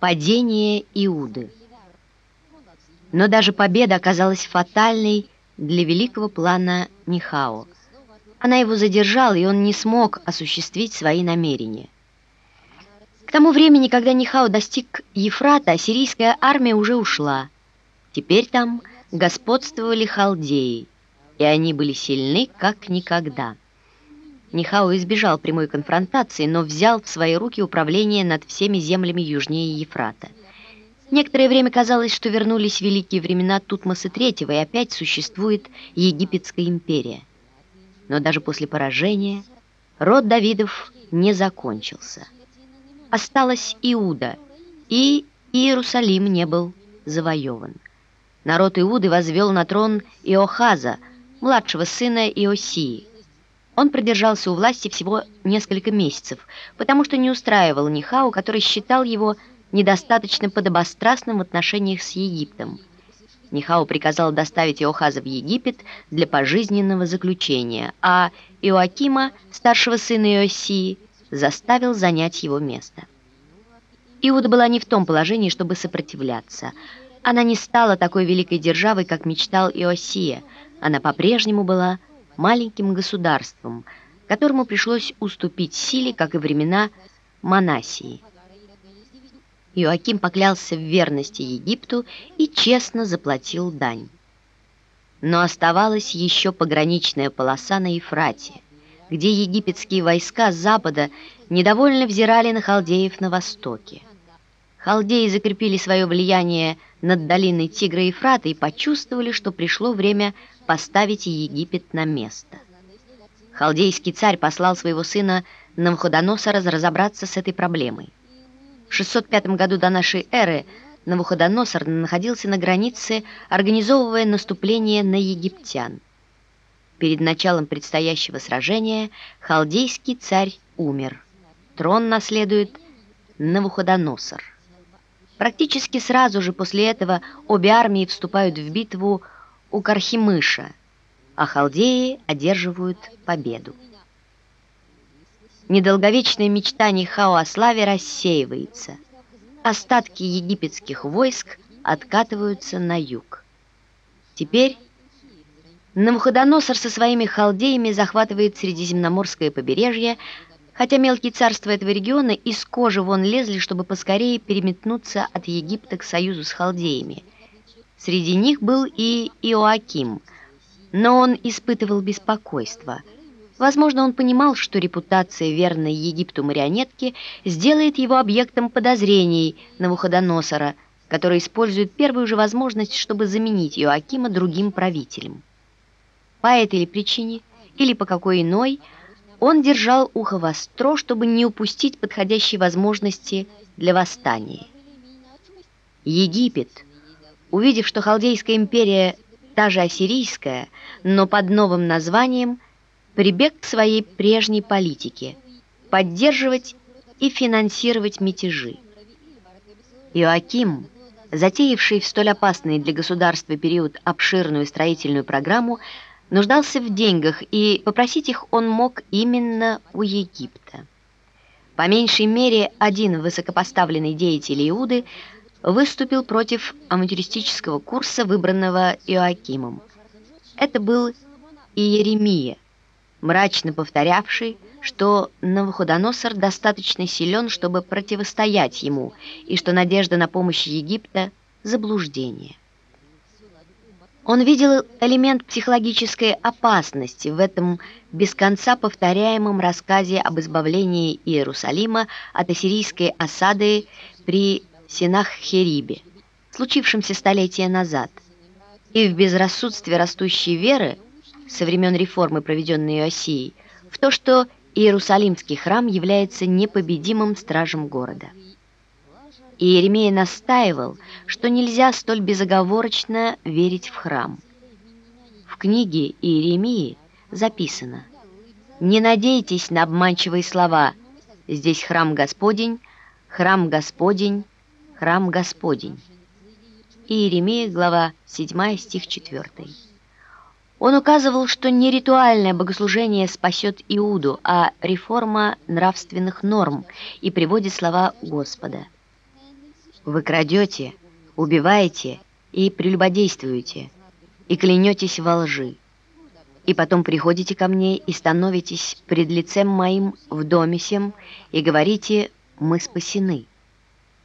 Падение Иуды. Но даже победа оказалась фатальной для великого плана Нихао. Она его задержала, и он не смог осуществить свои намерения. К тому времени, когда Нихао достиг Ефрата, ассирийская армия уже ушла. Теперь там господствовали халдеи, и они были сильны, как никогда. Нихао избежал прямой конфронтации, но взял в свои руки управление над всеми землями южнее Ефрата. Некоторое время казалось, что вернулись великие времена Тутмоса III, и опять существует Египетская империя. Но даже после поражения род Давидов не закончился. Осталась Иуда, и Иерусалим не был завоеван. Народ Иуды возвел на трон Иохаза, младшего сына Иосии. Он продержался у власти всего несколько месяцев, потому что не устраивал Нихау, который считал его недостаточно подобострастным в отношениях с Египтом. Нихау приказал доставить Иохаза в Египет для пожизненного заключения, а Иоакима, старшего сына Иосии, заставил занять его место. Иуда была не в том положении, чтобы сопротивляться – она не стала такой великой державой, как мечтал Иосия. Она по-прежнему была маленьким государством, которому пришлось уступить силе, как и времена Манасии. Иоаким поклялся в верности Египту и честно заплатил дань. Но оставалась еще пограничная полоса на Ефрате, где египетские войска с запада недовольно взирали на халдеев на востоке. Халдеи закрепили свое влияние над долиной Тигра и Ефрата и почувствовали, что пришло время поставить Египет на место. Халдейский царь послал своего сына Навуходоносора разобраться с этой проблемой. В 605 году до нашей эры Навуходоносор находился на границе, организовывая наступление на египтян. Перед началом предстоящего сражения халдейский царь умер. Трон наследует Навуходоносор. Практически сразу же после этого обе армии вступают в битву у Кархимыша, а халдеи одерживают победу. Недолговечное мечтание Хао о славе рассеивается. Остатки египетских войск откатываются на юг. Теперь Навуходоносор со своими халдеями захватывает Средиземноморское побережье, хотя мелкие царства этого региона из кожи вон лезли, чтобы поскорее переметнуться от Египта к союзу с халдеями. Среди них был и Иоаким, но он испытывал беспокойство. Возможно, он понимал, что репутация верной Египту марионетки сделает его объектом подозрений Навуходоносора, который использует первую же возможность, чтобы заменить Иоакима другим правителем. По этой причине, или по какой иной – он держал ухо востро, чтобы не упустить подходящей возможности для восстания. Египет, увидев, что Халдейская империя та же ассирийская, но под новым названием, прибег к своей прежней политике – поддерживать и финансировать мятежи. Иоаким, затеявший в столь опасный для государства период обширную строительную программу, нуждался в деньгах, и попросить их он мог именно у Египта. По меньшей мере, один высокопоставленный деятель Иуды выступил против авантюристического курса, выбранного Иоакимом. Это был Иеремия, мрачно повторявший, что Навуходоносор достаточно силен, чтобы противостоять ему, и что надежда на помощь Египта – заблуждение. Он видел элемент психологической опасности в этом без конца повторяемом рассказе об избавлении Иерусалима от ассирийской осады при Синах-Херибе, случившемся столетия назад, и в безрассудстве растущей веры со времен реформы, проведенной Иосией, в то, что Иерусалимский храм является непобедимым стражем города. И Иеремия настаивал, что нельзя столь безоговорочно верить в храм. В книге Иеремии записано «Не надейтесь на обманчивые слова, здесь храм Господень, храм Господень, храм Господень». Иеремия, глава 7, стих 4. Он указывал, что не ритуальное богослужение спасет Иуду, а реформа нравственных норм, и приводит слова Господа – Вы крадете, убиваете и прелюбодействуете, и клянетесь во лжи. И потом приходите ко мне и становитесь пред лицем моим в доме сем, и говорите, мы спасены.